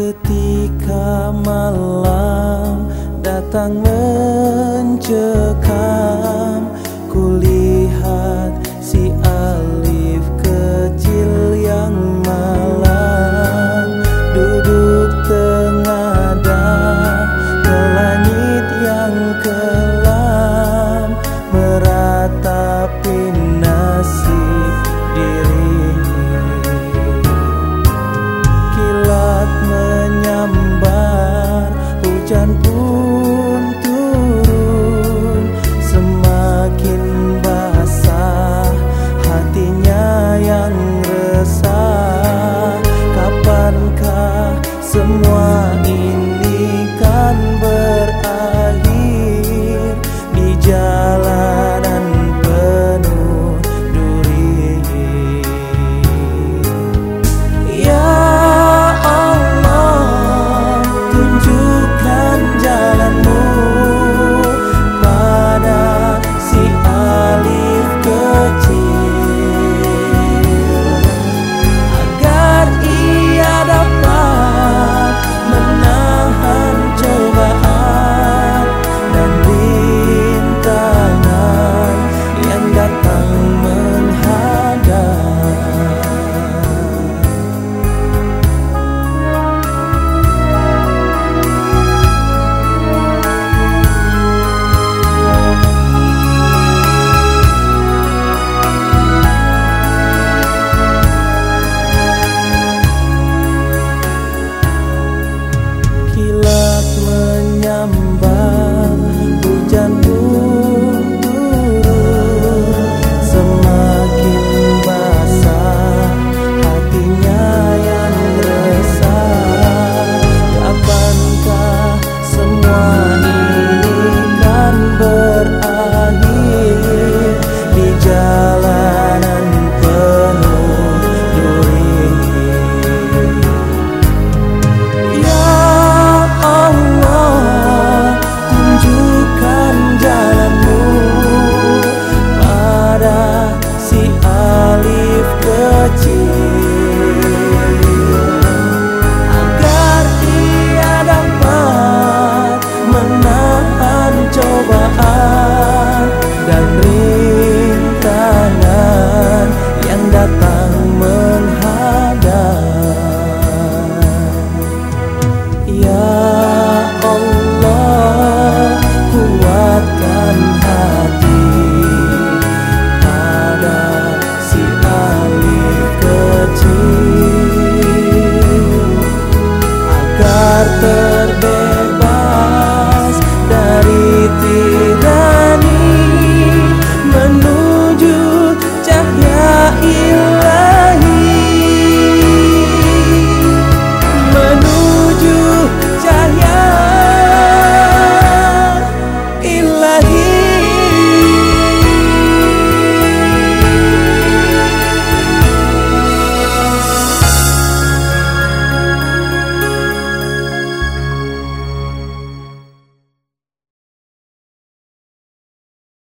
Ketika malam datang mencekam ini kan datang